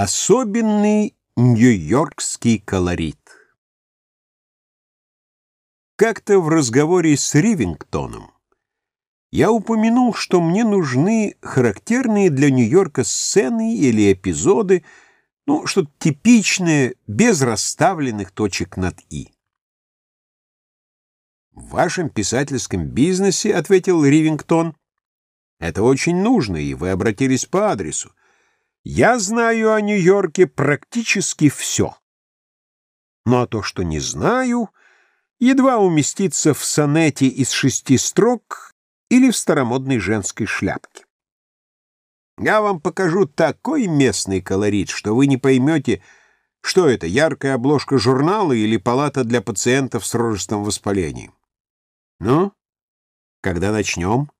Особенный нью-йоркский колорит. Как-то в разговоре с Ривингтоном я упомянул, что мне нужны характерные для Нью-Йорка сцены или эпизоды, ну, что-то типичное, без расставленных точек над «и». «В вашем писательском бизнесе, — ответил Ривингтон, — это очень нужно, и вы обратились по адресу. Я знаю о Нью-Йорке практически все. Ну а то, что не знаю, едва уместится в сонете из шести строк или в старомодной женской шляпке. Я вам покажу такой местный колорит, что вы не поймете, что это, яркая обложка журнала или палата для пациентов с рожестым воспалением. Ну, когда начнем?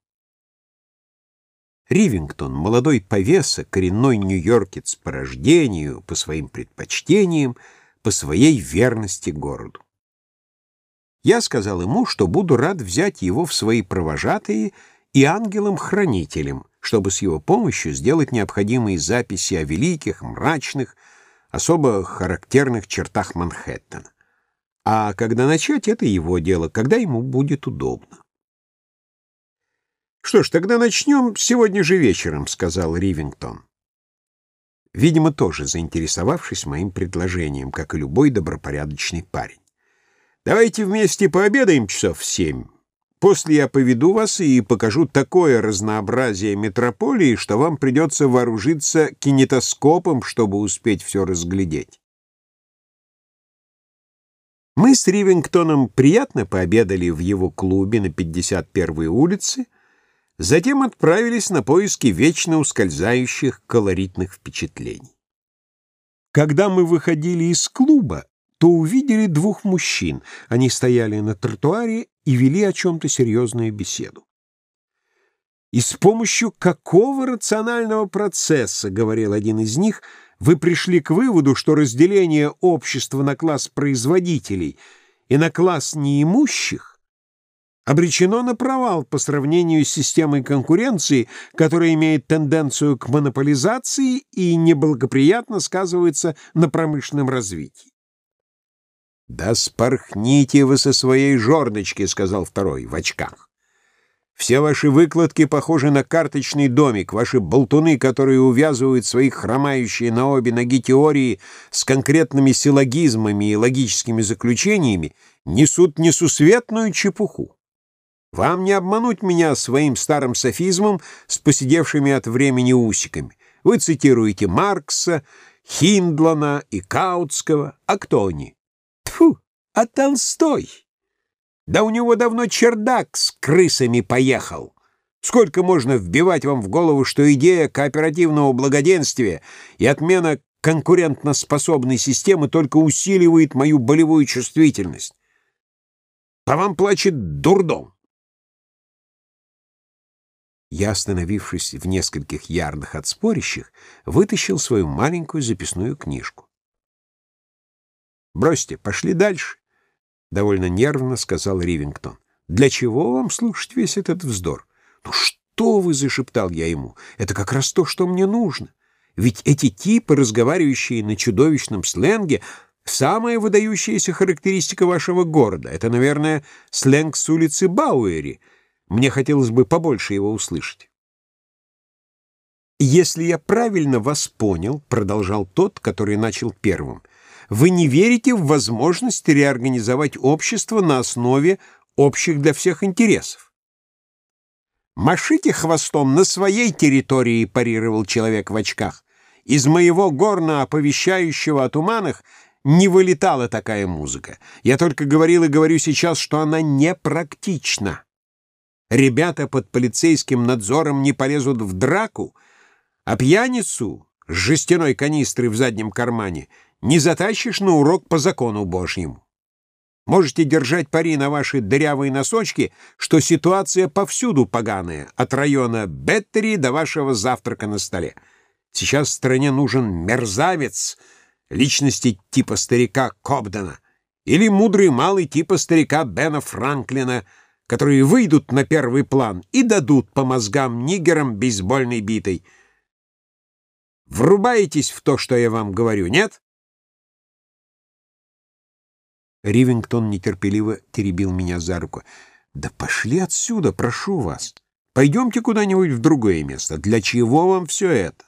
Ривингтон, молодой повеса, коренной нью-йоркец по рождению, по своим предпочтениям, по своей верности городу. Я сказал ему, что буду рад взять его в свои провожатые и ангелом-хранителем, чтобы с его помощью сделать необходимые записи о великих, мрачных, особо характерных чертах Манхэттена. А когда начать, это его дело, когда ему будет удобно. «Что ж, тогда начнем сегодня же вечером», — сказал Ривингтон. Видимо, тоже заинтересовавшись моим предложением, как и любой добропорядочный парень. «Давайте вместе пообедаем часов в семь. После я поведу вас и покажу такое разнообразие метрополии, что вам придется вооружиться кинетоскопом, чтобы успеть все разглядеть». Мы с Ривингтоном приятно пообедали в его клубе на 51-й улице, Затем отправились на поиски вечно ускользающих колоритных впечатлений. Когда мы выходили из клуба, то увидели двух мужчин. Они стояли на тротуаре и вели о чем-то серьезную беседу. «И с помощью какого рационального процесса, — говорил один из них, — вы пришли к выводу, что разделение общества на класс производителей и на класс неимущих обречено на провал по сравнению с системой конкуренции, которая имеет тенденцию к монополизации и неблагоприятно сказывается на промышленном развитии. «Да спорхните вы со своей жердочки», — сказал второй, в очках. «Все ваши выкладки похожи на карточный домик, ваши болтуны, которые увязывают свои хромающие на обе ноги теории с конкретными силлогизмами и логическими заключениями, несут несусветную чепуху. Вам не обмануть меня своим старым софизмом с посидевшими от времени усиками. Вы цитируете Маркса, Хиндлана и Каутского. А кто они? Тфу, а Толстой. Да у него давно чердак с крысами поехал. Сколько можно вбивать вам в голову, что идея кооперативного благоденствия и отмена конкурентноспособной системы только усиливает мою болевую чувствительность? По вам плачет дурдом. Я, остановившись в нескольких ярдах от спорящих, вытащил свою маленькую записную книжку. «Бросьте, пошли дальше», — довольно нервно сказал Ривингтон. «Для чего вам слушать весь этот вздор?» «Ну что вы!» — зашептал я ему. «Это как раз то, что мне нужно. Ведь эти типы, разговаривающие на чудовищном сленге, самая выдающаяся характеристика вашего города. Это, наверное, сленг с улицы Бауэри — мне хотелось бы побольше его услышать. «Если я правильно вас понял», — продолжал тот, который начал первым, «вы не верите в возможность реорганизовать общество на основе общих для всех интересов». «Машите хвостом на своей территории», — парировал человек в очках. «Из моего горна, оповещающего о туманах, не вылетала такая музыка. Я только говорил и говорю сейчас, что она непрактична». Ребята под полицейским надзором не полезут в драку, а пьяницу с жестяной канистрой в заднем кармане не затащишь на урок по закону Божьему. Можете держать пари на ваши дырявые носочки, что ситуация повсюду поганая, от района Беттери до вашего завтрака на столе. Сейчас стране нужен мерзавец личности типа старика Кобдена или мудрый малый типа старика Бена Франклина — которые выйдут на первый план и дадут по мозгам нигерам бейсбольной битой. Врубаетесь в то, что я вам говорю, нет?» Ривингтон нетерпеливо теребил меня за руку. «Да пошли отсюда, прошу вас. Пойдемте куда-нибудь в другое место. Для чего вам все это?»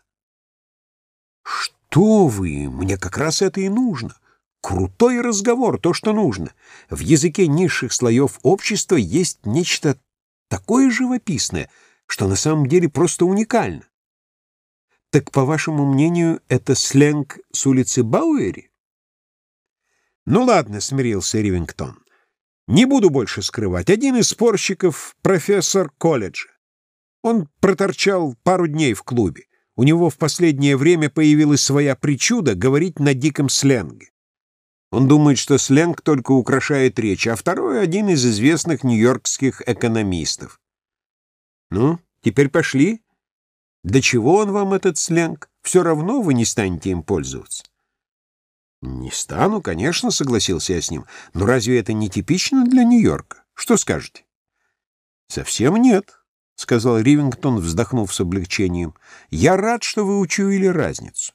«Что вы? Мне как раз это и нужно. Крутой разговор, то, что нужно. В языке низших слоев общества есть нечто такое живописное, что на самом деле просто уникально. Так, по вашему мнению, это сленг с улицы Бауэри? Ну ладно, смирился Ривингтон. Не буду больше скрывать. Один из спорщиков — профессор колледжа. Он проторчал пару дней в клубе. У него в последнее время появилась своя причуда говорить на диком сленге. Он думает, что сленг только украшает речь, а второй — один из известных нью-йоркских экономистов. Ну, теперь пошли. Для чего он вам, этот сленг? Все равно вы не станете им пользоваться. «Не стану, конечно», — согласился я с ним. «Но разве это не типично для Нью-Йорка? Что скажете?» «Совсем нет», — сказал Ривингтон, вздохнув с облегчением. «Я рад, что вы учуяли разницу.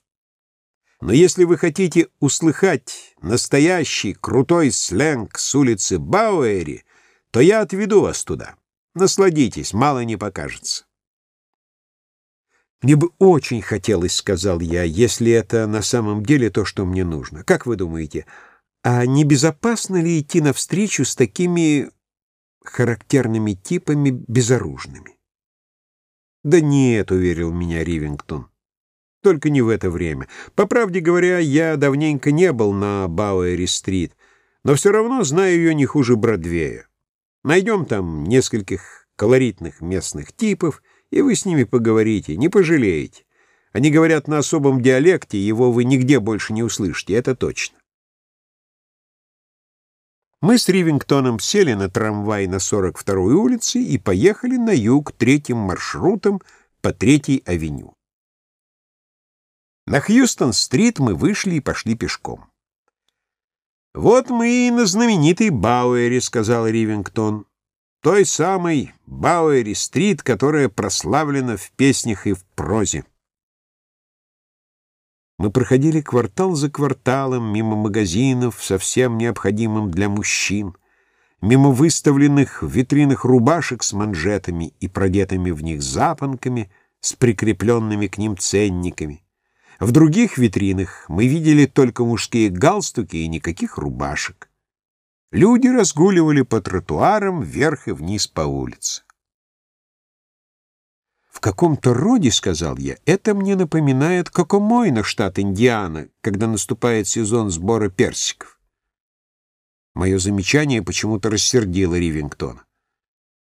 Но если вы хотите услыхать настоящий крутой сленг с улицы Бауэри, то я отведу вас туда. Насладитесь, мало не покажется». «Мне бы очень хотелось, — сказал я, — если это на самом деле то, что мне нужно. Как вы думаете, а не безопасно ли идти навстречу с такими характерными типами безоружными?» «Да нет, — уверил меня Ривингтон, — только не в это время. По правде говоря, я давненько не был на Бауэри-стрит, но все равно знаю ее не хуже Бродвея. Найдем там нескольких колоритных местных типов — и вы с ними поговорите, не пожалеете. Они говорят на особом диалекте, его вы нигде больше не услышите, это точно. Мы с Ривингтоном сели на трамвай на 42-й улице и поехали на юг третьим маршрутом по Третьей авеню. На Хьюстон-стрит мы вышли и пошли пешком. «Вот мы и на знаменитой Бауэре», — сказал Ривингтон той самой Бауэри-стрит, которая прославлена в песнях и в прозе. Мы проходили квартал за кварталом, мимо магазинов, совсем необходимым для мужчин, мимо выставленных в витринах рубашек с манжетами и продетыми в них запонками с прикрепленными к ним ценниками. В других витринах мы видели только мужские галстуки и никаких рубашек. Люди разгуливали по тротуарам вверх и вниз по улице. «В каком-то роде, — сказал я, — это мне напоминает Кокомойна, штат Индиана, когда наступает сезон сбора персиков». Мое замечание почему-то рассердило Ривингтона.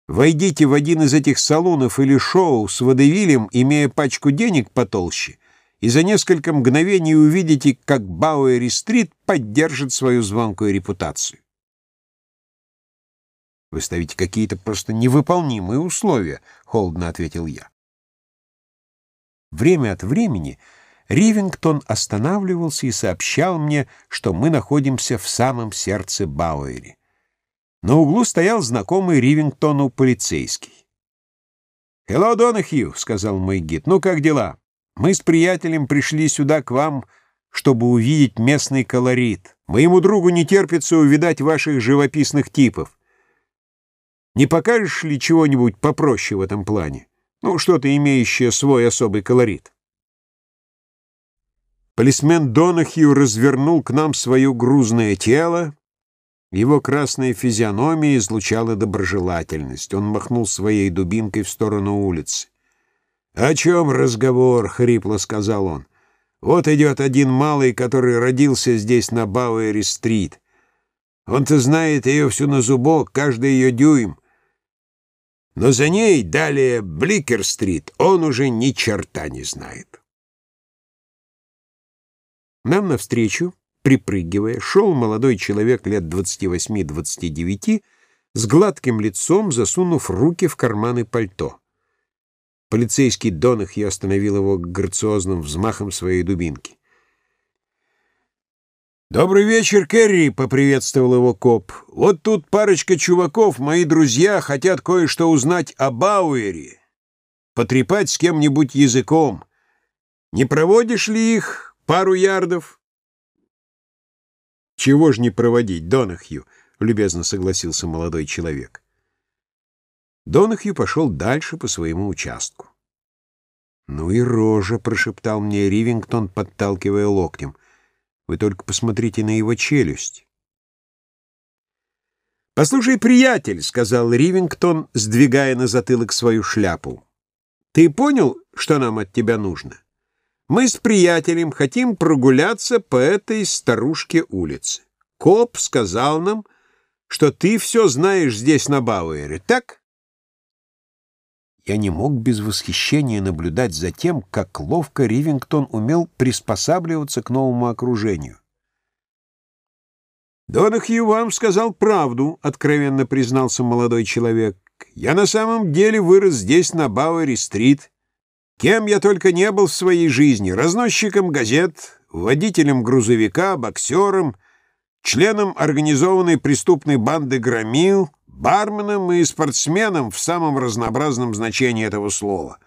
«Войдите в один из этих салонов или шоу с водевилем, имея пачку денег потолще, и за несколько мгновений увидите, как Бауэри-стрит поддержит свою звонкую репутацию. «Вы ставите какие-то просто невыполнимые условия», — холодно ответил я. Время от времени Ривингтон останавливался и сообщал мне, что мы находимся в самом сердце Бауэри. На углу стоял знакомый Ривингтону полицейский. «Хелло, Донахью», — сказал мой гид, — «ну как дела? Мы с приятелем пришли сюда к вам, чтобы увидеть местный колорит. Моему другу не терпится увидать ваших живописных типов. Не покажешь ли чего-нибудь попроще в этом плане? Ну, что-то имеющее свой особый колорит. Полисмен Донахью развернул к нам свое грузное тело. Его красная физиономия излучала доброжелательность. Он махнул своей дубинкой в сторону улицы. «О чем разговор?» — хрипло сказал он. «Вот идет один малый, который родился здесь на Бауэри-стрит. Он-то знает ее всю на зубок, каждый ее дюйм. Но за ней далее Бликер-стрит он уже ни черта не знает. Нам навстречу, припрыгивая, шел молодой человек лет 28-29 с гладким лицом, засунув руки в карманы пальто. Полицейский Донахью остановил его грациозным взмахом своей дубинки. «Добрый вечер, Керри!» — поприветствовал его коп. «Вот тут парочка чуваков, мои друзья, хотят кое-что узнать о Бауэре. Потрепать с кем-нибудь языком. Не проводишь ли их пару ярдов? Чего ж не проводить, Донахью, любезно согласился молодой человек. Донахью пошел дальше по своему участку. «Ну и рожа!» — прошептал мне Ривингтон, подталкивая локтем. «Вы только посмотрите на его челюсть». «Послушай, приятель», — сказал Ривингтон, сдвигая на затылок свою шляпу, — «ты понял, что нам от тебя нужно? Мы с приятелем хотим прогуляться по этой старушке улице. Коп сказал нам, что ты все знаешь здесь на Бауэре, так?» Я не мог без восхищения наблюдать за тем, как ловко Ривингтон умел приспосабливаться к новому окружению. «Донахью вам сказал правду», — откровенно признался молодой человек. «Я на самом деле вырос здесь, на Бауэри-стрит. Кем я только не был в своей жизни — разносчиком газет, водителем грузовика, боксером, членом организованной преступной банды «Громил», барменом и спортсменом в самом разнообразном значении этого слова.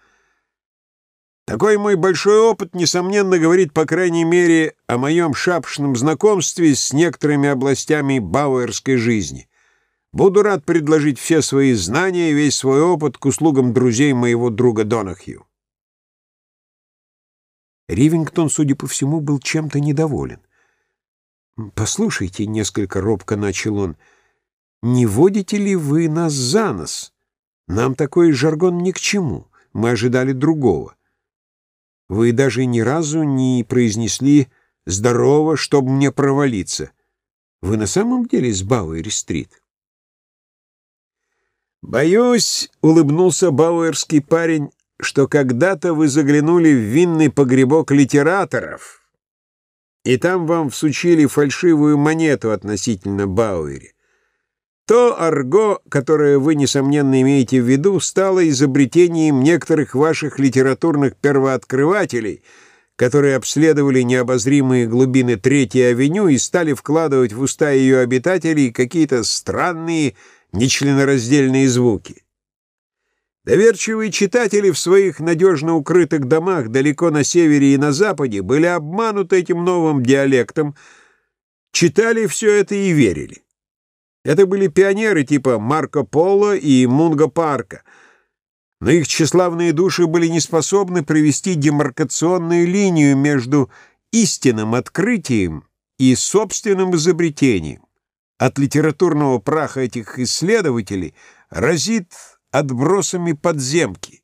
Такой мой большой опыт, несомненно, говорит, по крайней мере, о моем шапшном знакомстве с некоторыми областями бауэрской жизни. Буду рад предложить все свои знания и весь свой опыт к услугам друзей моего друга Донахью. Ривингтон, судя по всему, был чем-то недоволен. «Послушайте», — несколько робко начал он, — не водите ли вы нас за нос? Нам такой жаргон ни к чему. Мы ожидали другого. Вы даже ни разу не произнесли «здорово, чтобы мне провалиться». Вы на самом деле с Бауэр-стрит? «Боюсь», — улыбнулся бауэрский парень, «что когда-то вы заглянули в винный погребок литераторов, и там вам всучили фальшивую монету относительно Бауэри. То арго, которое вы, несомненно, имеете в виду, стало изобретением некоторых ваших литературных первооткрывателей, которые обследовали необозримые глубины Третьей авеню и стали вкладывать в уста ее обитателей какие-то странные, нечленораздельные звуки. Доверчивые читатели в своих надежно укрытых домах далеко на севере и на западе были обмануты этим новым диалектом, читали все это и верили. Это были пионеры типа Марко Поло и Мунго Парка, но их тщеславные души были не способны провести демаркационную линию между истинным открытием и собственным изобретением. От литературного праха этих исследователей разит отбросами подземки.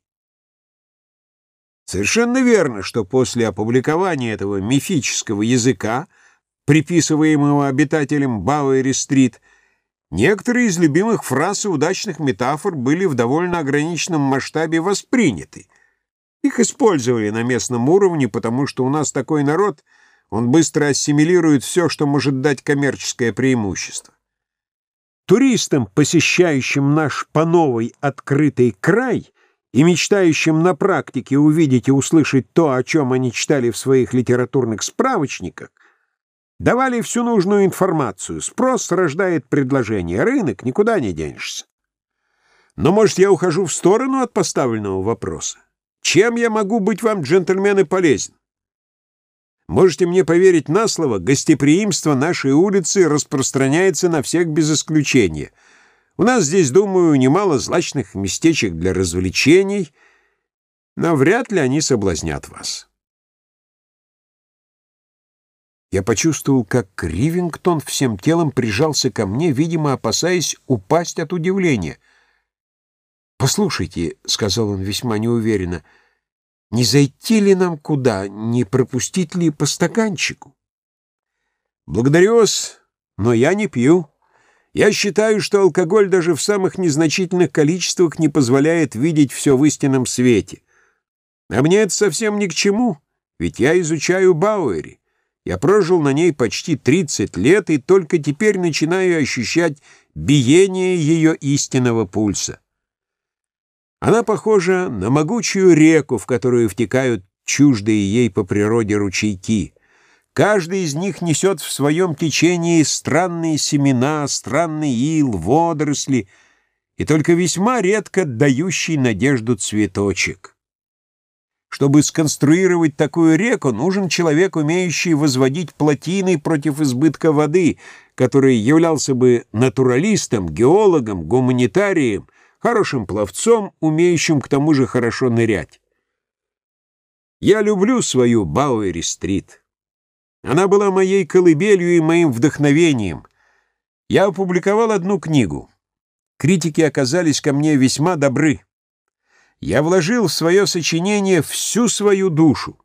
Совершенно верно, что после опубликования этого мифического языка, приписываемого обитателям Бауэри-стрит, Некоторые из любимых фраз и удачных метафор были в довольно ограниченном масштабе восприняты. Их использовали на местном уровне, потому что у нас такой народ, он быстро ассимилирует все, что может дать коммерческое преимущество. Туристам, посещающим наш по новой открытый край и мечтающим на практике увидеть и услышать то, о чем они читали в своих литературных справочниках, Давали всю нужную информацию. Спрос рождает предложение. Рынок, никуда не денешься. Но, может, я ухожу в сторону от поставленного вопроса? Чем я могу быть вам, джентльмены, полезен? Можете мне поверить на слово, гостеприимство нашей улицы распространяется на всех без исключения. У нас здесь, думаю, немало злачных местечек для развлечений, но вряд ли они соблазнят вас. Я почувствовал, как Ривингтон всем телом прижался ко мне, видимо, опасаясь упасть от удивления. «Послушайте», — сказал он весьма неуверенно, — «не зайти ли нам куда, не пропустить ли по стаканчику?» «Благодарю вас, но я не пью. Я считаю, что алкоголь даже в самых незначительных количествах не позволяет видеть все в истинном свете. А мне это совсем ни к чему, ведь я изучаю Бауэри. Я прожил на ней почти 30 лет и только теперь начинаю ощущать биение ее истинного пульса. Она похожа на могучую реку, в которую втекают чуждые ей по природе ручейки. Каждый из них несет в своем течении странные семена, странный ил, водоросли и только весьма редко дающий надежду цветочек. Чтобы сконструировать такую реку, нужен человек, умеющий возводить плотины против избытка воды, который являлся бы натуралистом, геологом, гуманитарием, хорошим пловцом, умеющим к тому же хорошо нырять. Я люблю свою Бауэри-стрит. Она была моей колыбелью и моим вдохновением. Я опубликовал одну книгу. Критики оказались ко мне весьма добры. Я вложил в свое сочинение всю свою душу.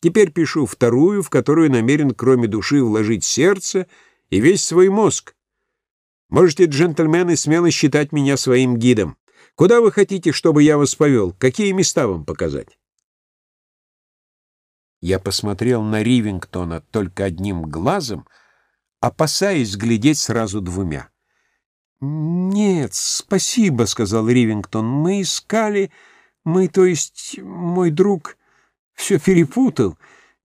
Теперь пишу вторую, в которую намерен кроме души вложить сердце и весь свой мозг. Можете, джентльмены, смело считать меня своим гидом. Куда вы хотите, чтобы я вас повел? Какие места вам показать? Я посмотрел на Ривингтона только одним глазом, опасаясь глядеть сразу двумя. «Нет, спасибо», — сказал Ривингтон. «Мы искали... Мы, то есть, мой друг, все перепутал.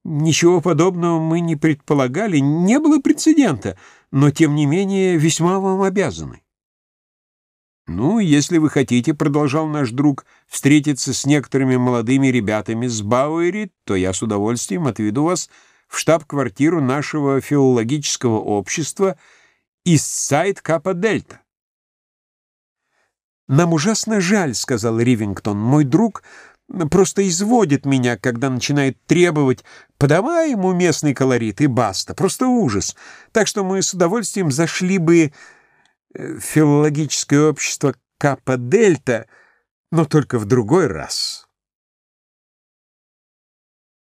Ничего подобного мы не предполагали. Не было прецедента, но, тем не менее, весьма вам обязаны». «Ну, если вы хотите, — продолжал наш друг, — встретиться с некоторыми молодыми ребятами с Бауэри, то я с удовольствием отведу вас в штаб-квартиру нашего филологического общества из сайт Капа Дельта. «Нам ужасно жаль», — сказал Ривингтон. «Мой друг просто изводит меня, когда начинает требовать «подавай ему местный колорит» и баста. Просто ужас. Так что мы с удовольствием зашли бы э, в филологическое общество Капа Дельта, но только в другой раз».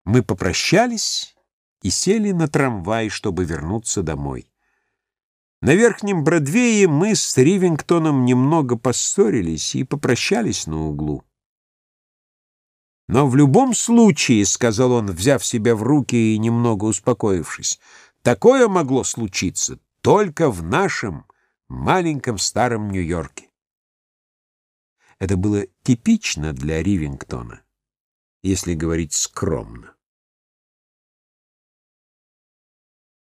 Мы попрощались и сели на трамвай, чтобы вернуться домой. На Верхнем Бродвее мы с Ривингтоном немного поссорились и попрощались на углу. «Но в любом случае, — сказал он, взяв себя в руки и немного успокоившись, — такое могло случиться только в нашем маленьком старом Нью-Йорке». Это было типично для Ривингтона, если говорить скромно.